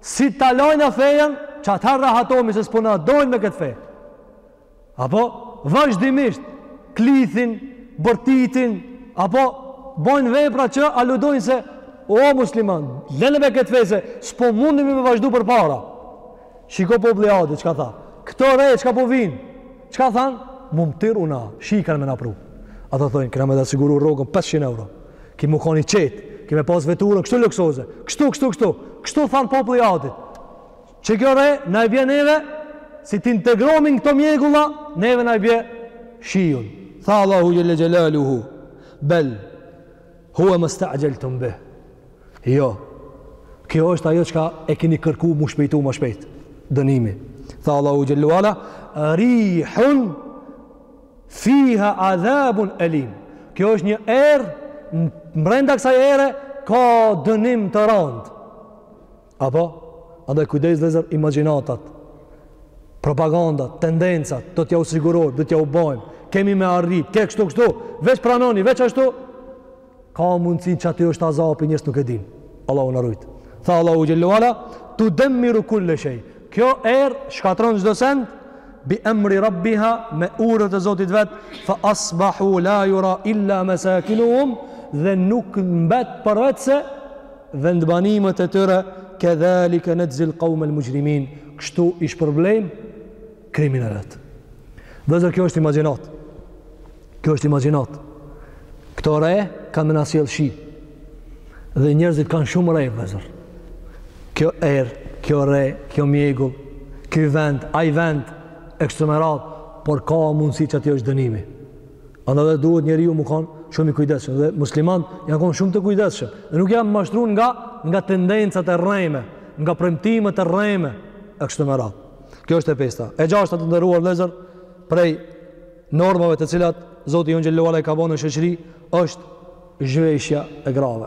B: Si ta lajmë fenë, atëherë rahatomi se s'po na dojnë me këtë fe. Apo, vazhdimisht, klithin, bërtitin, apo, bajnë vepra që aludojnë se, o, musliman, lene ma këtë fe se, s'po mundemi me vazhdu përpara. Shiko populli Adit, çka tha, këto re, çka po vijnë, Çka thanë? Mumtiruna, shi kanë me na pru. Ata thojnë, kena me ta siguru rrogën 500 euro. Ki mu kanë i qetë, ki me pas veturën, kështu luksoze. Kështu, kështu, kështu. Kështu thanë populli Adit. Që kjo re, na i bie neve, si t'integrohemi në këto mjegulla, neve na i bie shiun. Tha Allahu xhele xhelaluhu, bel, Huwa masta'jaltum bih. Jo. Kjo është ajo çka e keni kërku m'u shpejtu ma shpejt. Dënimi. Tha Allahu xhele ue ala, rihun fiha adhabun alim. Kjo është një erë brenda kësaj ere ka dënim të randë. Apo? Andaj kujdes vllezër imagjinatat, propagandat, tendencat, do t'jau sigurojmë, do t'jau bajmë, kemi me arrit, ke kështu, kështu, veç pranoni, veç ashtu, ka mundësi që aty është azabi njerëzit nuk e din. Allahu na rujt. Tha Allahu xhele ue ala, tu demmiru kulle shej. Kjo erë shkatron çdo send, bi emri rabbiha me urdhrin e Zotit vet, fa asbahu la jura illa mesakinuhum, dhe nuk mbet përveç se vendbanimet e tyre kedhalika najzi alqawm almujrimin kështu i shpërblejm kriminelët vllezër kjo është imagjinatë kjo është imagjinatë këto re kanë me na sjell shi dhe njerëzit kanë shumë re vllezër kjo erë kjo re kjo mjegull ky vend ai vend e kështu me radhë por ka mundësi që aty është dënimi Andaj dhe duhet njeriu me kanë shumë i kujdeshëm. Dhe muslimanët janë konë shumë të kujdeshëm. Dhe nuk janë mashtru nga, nga tendencat e rreme, nga premtimet e rreme, e kështu me radhë. Kjo është e pesta. E gjashta të nderuar vllezër, prej normave të cilat, Zoti jonë xhele ue ala i ka ba në shoqëri, është zhveshja e grave.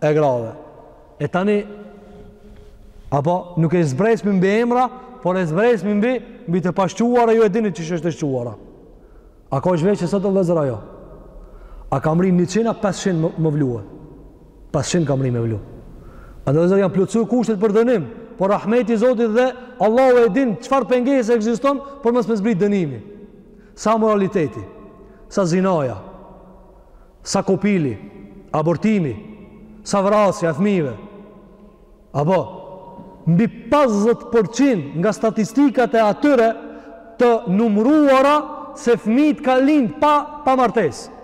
B: e grave. E tani apo nuk e zbresmi mbi emra, por e zbresmi mbi mbi të pashquara, ju e dini çka është e shquara. A ka zhveshje sot vëllazër a jo? A ka mrri 100 a 500 me, me vlu? 500 ka mrri me vlu. A vllazër janë plotësu kushtet për dënim, por rahmeti i Zotit dhe Allahu e din çfarë pengesë ekziston për mos me zbrit dënimi. Sa amoraliteti, sa zinaja, sa kopili, abortimi, sa vrasja e fëmijëve. Apo, mbi 50% nga statistikat e atyre të numruara se fëmijët kanë lind pa, pa martesë.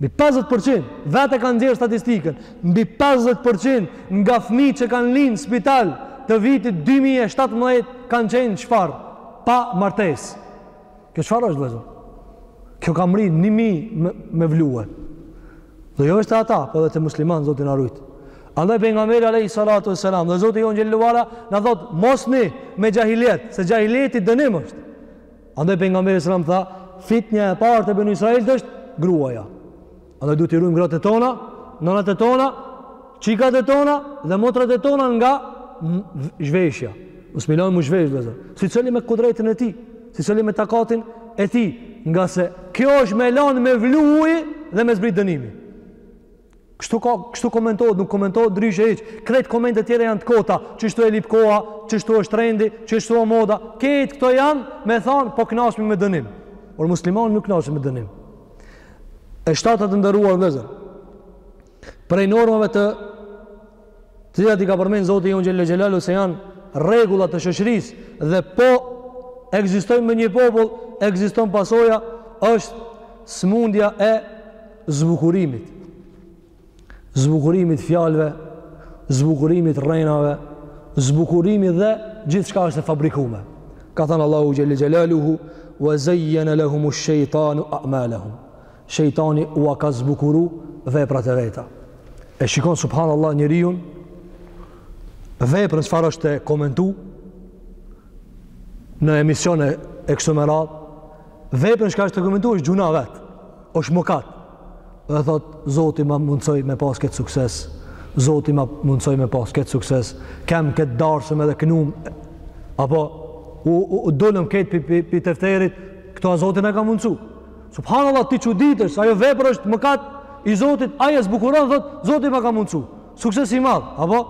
B: Mbi 50%, vetë e kanë nxjerrë statistikën, mbi 50% nga fëmijët që kanë lind në spital të vitit 2017 kanë qenë çfarë? Pa martesë. Kjo çfarë është vëllazër? Kjo ka mrri 1000 me, me vlu. Dhe jo veç te ata, po edhe te muslimanët Zoti na ruajt. Andaj pejgamberi alejhi salatu ve selam, dhe Zoti jonë xhele ve ala na thot mos rrini me xhahilijet, se xhahilijeti dënim është. Andaj pejgamberi alejhi selam tha, fitnja e parë te Benu Israilët është gruaja. Andaj duhet t'i rujmë gratë tona, nënat e tona, çikat e tona dhe motrat e tona nga zhveshja. Mos me lan me u zhvesh vllazër. Secili me kudretin e tij, secili me takatin e tij, ngase kjo është me lan me vlu dhe me zbrit dënimi. Kështu ka, kështu komentohet, nuk komentohet ndryshe hiç. Krejt komentet tjera janë të kota, qështu e lyp koha, qështu është trendi, qështu moda. Këto këto janë me than po kënaqemi me dënim. Por muslimani nuk kënaqet me dënim. E shtata të ndëruar vllazër. Prej normave të të cilat i ka përmend Zoti jonë xhele xhelaluhu se janë rregulla të shoqërisë dhe po ekzistojnë në një popull, ekziston pasoja, është smundja e zbukurimit. zbukurimit fjalëve, zbukurimit rrenave, zbukurimit dhe gjithçka është e fabrikume. Ka thënë Allahu Xhele Xhelaluhu, ve zejjene lehumu shejtanu a'malahum. Shejtani ua ka zbukuru veprat e veta. E shikon subhanallah njeriun, veprën çfarë është e komenton, në emisione e kështu me radhë, veprën çka është e komenton është gjynah vetë. Është mëkat. Dhe thot, Zoti ma mundësoj me pas këtë sukses, Zoti ma mundësoj me pas këtë sukses, kemë këtë darsëm edhe knum, apo, u, u, u dolëm këtë pi, pi, pi teferiçit, këto a Zoti na ka mundësu. Subhanallah, ti çuditesh, ajo vepër është mëkat i Zotit, ai e zbukuron, thot, Zoti ma ka mundësu. Sukses i madh, apo,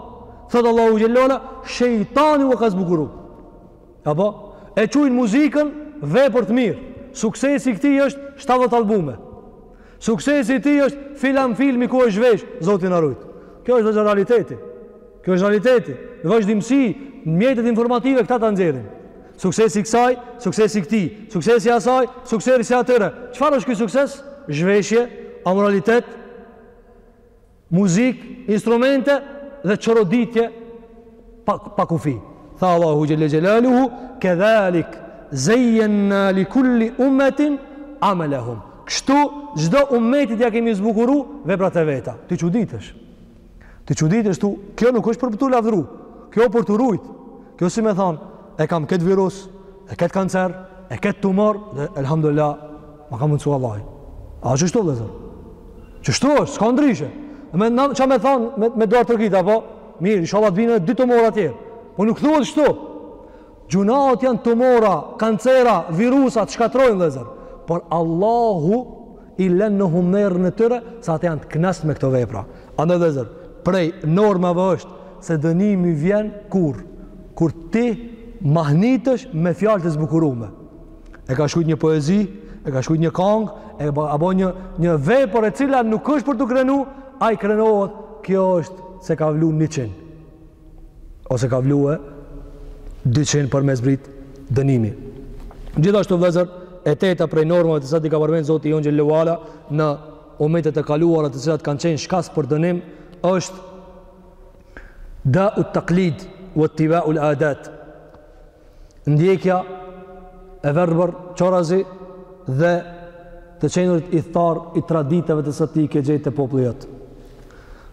B: thot Allahu xhele ve ala, shejtani ua ka zbukuru. Apo, e qujnë muzikën vepër të mirë. Suksesi i këtij është 70 albume. Suksesi i tij është filan filmi ku është zhvesh, Zoti na rujt. Kjo është, vllezër, realiteti. Kjo është realiteti. Në vazhdimësi, mjetet informative këta ta nxjerrin. Suksesi i kësaj, suksesi i këtij, suksesi i asaj, suksesi i atyre. Çfarë është ky sukses? Zhveshje, amoralitet, muzikë, instrumente dhe çoroditje pa pa kufi. Tha Allahu xhelle xhelaluhu, "Kedhalik zejjenna li kulli ummetin amelehum." Kështu çdo ummetit ja kemi zbukuru veprat e veta. Ti çuditesh. Ti çuditesh, thu, kjo nuk është për t'u lavdru. Kjo për t'u rujt. Kjo si me thanë, e kam kët virus, e kët kancer, e kët tumor dhe elhamdulillah Ma ka mundësu Allahu. A asht kshtu, vllezër? Qështu është, s'ka ndryshe. Me, na, ça me thanë, me, me duartrokit, apo? Mirë, inshallah të vinë edhe dy tumora tjerë. Po nuk thuhet shtu. Gjunahet janë tumora, kancera, virusa, të shkatrrojnë, vllezër. Por Allahu i lenë në humnerën e tyre, se ata janë të knaqtë me këto vepra. Andaj vllezër, prej normave është, se dënimi vjen kur? Kur ti mahnitesh me fjalë të zbukurume. E ka shkrujt një poezi, e ka shkrujt një kangë, e ka bo një, një vepër e cila nuk është për t'u krenu, ai krenohet, kjo është se ka vlu njëqind. Ose ka vlu e dyqind për me zbrit dënimi. Gjithashtu vllezër, e teta prej normave të cilat i ka përmend Zoti jonë xhelle ue ala në umetet e kaluara të cilat kanë qenë shkas për dënim, është da'ut-taklid ue ittiba'ul adat, ndjekja e verbër qorrazi dhe të qenurit ithtar i traditave të cilat i ke gjet te populli jot.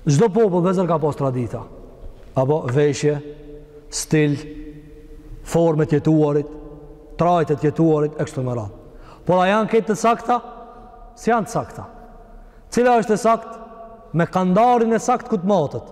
B: Çdo popull vllezër ka pas tradita, apo veshje, stil, formë të jetuarit, trajtë të jetuarit, e kështu me radhë. Por a janë këto të sakta? Si janë të sakta? Cila është e saktë? Me kandarin e saktë kur të matet.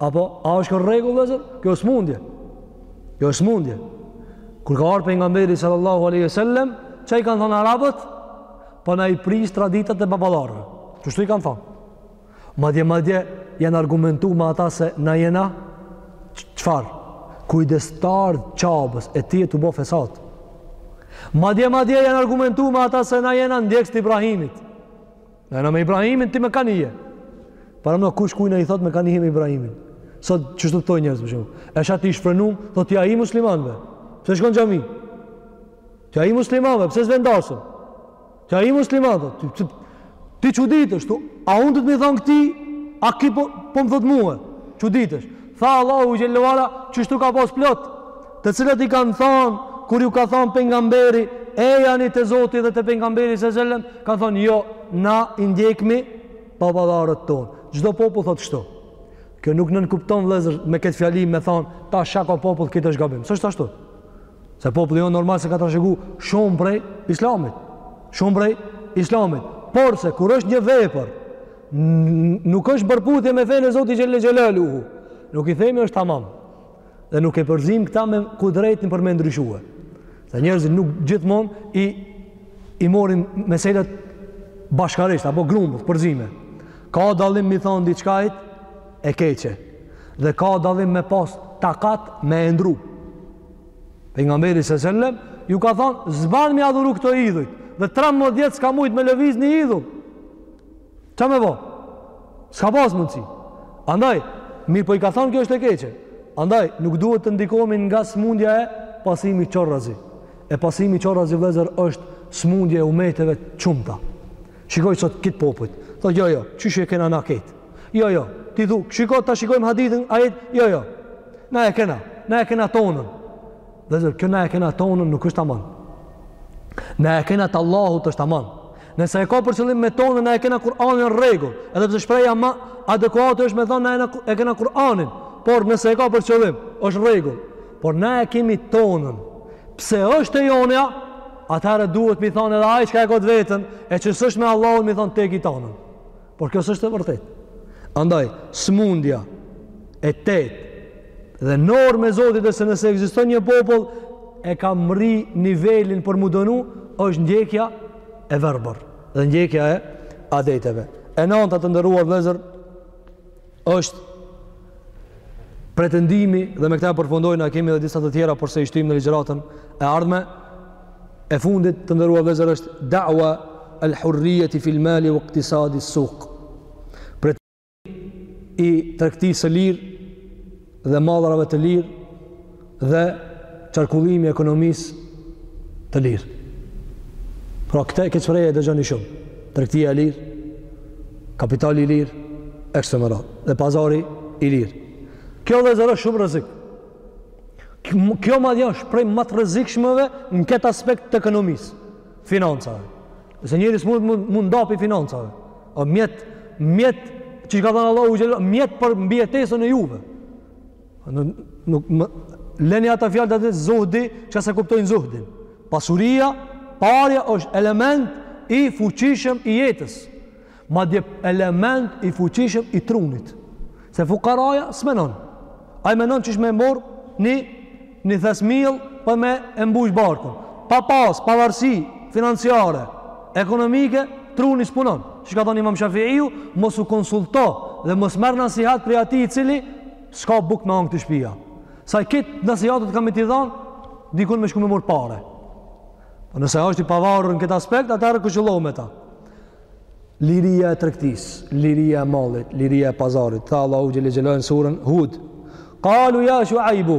B: Apo, a është ky rregull, vllezër? Kjo është smundje. Kjo është smundje. Kur ka ardh Pejgamberi sallallahu alejhi ve sellem, ça i kanë thanë arabët? Po na i prish traditët e baballarëve. Qështu i kanë thanë. Madje, madje, janë argumentu me ata se na jena çfarë? Kujdestarë të Qabes e ti je tu bo fesat. Madje, madje, janë argumentu me ata se na jena ndjekës të Ibrahimit. Na jena me Ibrahimin, ti me kan je. Paramendo kush kujna i thot me kan je, me Ibrahimin. Sot qështu të thonë njerëz për shembull. Është ai i shfrenum, thot ti a je musliman be. Pse shkon xhami? Ti a je musliman be, pse s'vendasëm? Ti a je musliman be, ti, ti, ti çuditesh, thu, a unë duhet me i thanë këtij, a ky po, po më thot mue, çuditesh. Tha Allahu xhellahu ala, që kështu ka pas plot, të cilët i kanë thënë kur ju ka thënë pejgamberi, ejani te Zoti dhe te pejgamberi sallallahu alajhi wasallam, kanë thënë jo, na i ndjekmi baballarët ton. Çdo popull thotë kështu. Kjo nuk nënkupton vëllezër me këtë fjalim me thon, ta shako popull krejt është gabim. S'është ashtu. Se populli jonë normal se ka trashëgu shumë prej islamit. Shumë prej islamit. Por se kur është një vepër nuk është përputhje me fenë e Zotit xhelle xhelaluhu. Nuk i themi është tamam. Dhe nuk e përzim këta me kudretin për me ndryshue. Se njerëzit nuk gjithmon i, i morin meselet bashkarisht, apo grumbull, përzime. Ka dallim me i thonë diçkajt e keqe. Dhe ka dallim me pas takat me e ndru. Pejgamberi alejhi selam, ju ka thonë, s'ban me i adhuru këto idhujt. Dhe 13 vjet s'ka mujt me lëviz një idhull. Ça me bo? S'ka pas mundësi. Andaj, mirëpo i ka thonë kjo është e keqe. Andaj, nuk duhet të ndikomi nga smundja e pasimit qorrazi. E pasimi qorrazi vllezër është smundje e umeteve shumta. Shikoji sot krejt popujt. Thot, jo, jo, qysh e kena na ketë? Jo, jo, ti thu, shiko, ta shikojmë hadithin, ajetin, jo, jo, na e kena, na e kena tonën. Vllezër, kjo na e kena tonën nuk është tamam. Na e kena të Allahut është tamam. Nëse e ka për qëllim me tonën na e kena Kur'anin n'rregull, edhe pse shprehja më adekuate është me thonë na e kena Kur'anin, por nëse e ka për qëllim, është n'rregull. Por na e kemi tonën. Pse është e jonja? Atëherë duhet mi thonë edhe ai çka e ka të vetën, e që s'është me Allahun mi thonë ti e ki tonën. Por kjo s'është e vërtetë. Andaj, sëmundja e tetë dhe normë e Zotit e se nëse ekziston n'një popull e ka mrri nivelin për mu dënu, është ndjekja e verbër dhe ndjekja e adeteve. E nënta të nderuar vëllezër, është pretendimi dhe me këta e përfundoj na kemi dhe disa të tjera por se i shtim në ligjëratën e ardhme e fundit të nderuar vllezër është da'wa el hurrijet i fil mali uel iktisadi ues-suk pretendimi i tregtisë së lirë dhe mallrave të lirë dhe qarkullimi i ekonomisë të lirë. Pra këtë këtë shprehje e dëgjoni shumë. Tregtia e lirë, kapitali i lirë, e kështu me radhë, dhe pazari i lirë. Kjo vllezër o shumë rrezik. Kjo madje është prej ma të rrezikshmeve në këtë aspekt të ekonomisë, financave. Se njeri s'mund mund, mund u nda pi financave. O mjet, mjet, që ka thënë Allahu xhele, mjet për mbijetesën e juve. Nuk, nuk më, leni ata fjalë të atij zuhdi, që se kuptojnë zuhdin. Pasuria, parja është element i fuqishëm i jetës. Madje element i fuqishëm i trunit. Se fukaraja s'menon. Ai menon qysh me marr një, një thes mill për me e mbush barkun. Pa pas pavarësi financiare, ekonomike, truni s'punon. Çka thonë imam Shafi'iu, mos u konsulto dhe mos merr nasihat prej atij i cili, s'ka bukë me hangër te shpia. Se ai këtë nasihatet ka me t'i dhanë, dikun me shku me marrë pare. Po nëse është i pavarur në këtë aspekt, atëherë këshillohu me ta. Liria e tregtisë, liria e mallit, liria e pazarit. Tha Allahu xhele xhelaluhu në suren Hud. Kalu ja Shuajbu,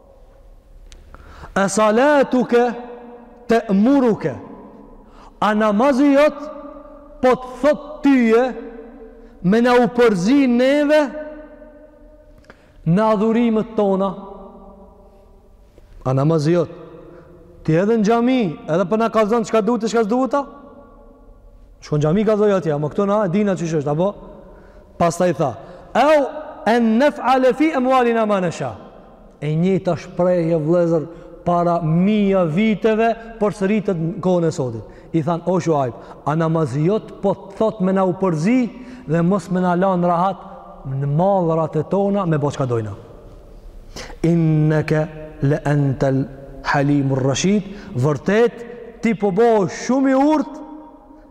B: E salatuke temuruke. A namazi jot po të thot tyje me na u përzi neve në adhurimet tona. A namazi jot ti edhe në xhami, edhe po na kallzon çka duhet e çka s'duhet. Shko në xhami kallzoj atje, ama këtu na e dina qysh është, apo Pastaj tha, Ew en nef'ale fi emwalina ma nesha. E njëjta shprehje vëllezër para mija viteve përsëritet në kohën e sodit. I than, o Shuaib, a namazi jot po të thot me na u përzi dhe mos me na lanë rahat në mallrat e tona me bo çka dojna. Inneke le entel halimur rashid, vërtet ti po bohesh shumë i urtë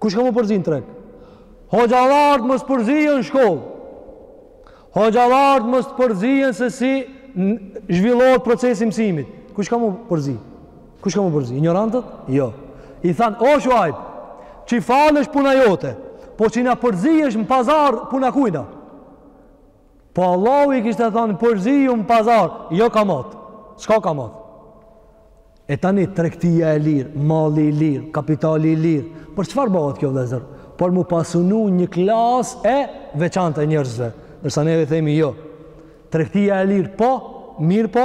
B: Kush ka m'u përzi në treg? Hoxhallarët mos përzihen në shkollë. Hoxhallarët mos të përzihen se si zhvillohet procesi mësimit. Kush ka m'u përzi? Kush ka m'u përzi? Injorantët? Jo. I thanë, o Shuajb, qi falesh puna jote, po qi na përzihesh në pazar puna kujna. Po Allahu i kishte thanë përziju në pazar, jo kamat. Çka kamat? E tani tregtia e lirë, malli i lirë, kapitali i lirë. Për çfarë bahet kjo vëllezër? Për m'u pasunu një klasë e veçantë e njerëzve. Ndërsa ne i themi jo. Tregtia e lirë po, mirë po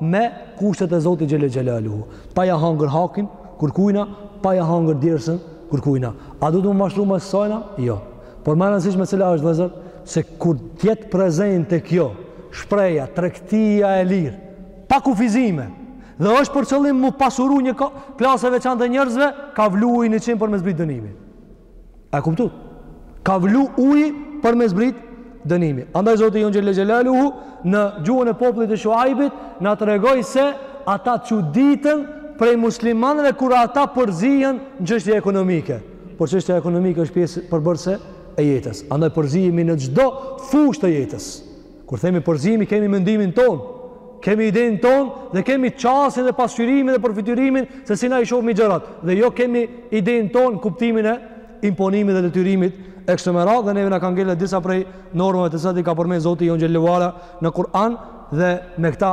B: me kushtet e Zotit xhele xhelaluhu. Pa ja hangër hakin kurkujna, pa ja hangër djersën kurkujna. A duhet m'u mashtru mas sajna? Jo. Por ma e randësishme cila asht vëllezër, se kur të jetë prezente kjo shprehja tregtia e lirë, pa kufizime, dhe është për qëllim m'u pasuru një klasë e veçantë e njerëzve, ka vlu uji një qind për me zbrit dënimi. E kuptut? Ka vlu uji për me zbrit dënimi. Andaj Zoti jonë xhele xhelaluhu, në gjuhën e popullit të Shuajbit, na tregoi se ata çuditen prej muslimanëve kur ata përzihen në çështje ekonomike. Por çështja ekonomike është pjesë përbërëse e jetës. Andaj përzihemi në çdo fushë të jetës. Kur themi përzihemi, kemi mendimin tonë, kemi idenë tonë dhe kemi qasjen dhe pasqyrimin dhe përfytyrimin se si na i shohmi gjërat dhe jo kemi idenë tonë kuptimin e imponimit dhe detyrimit e kështu me radhë dhe neve na kanë ngelë disa prej normave të cilat i ka përmen Zoti jonë Xhele ve ala në Kur'an dhe me këta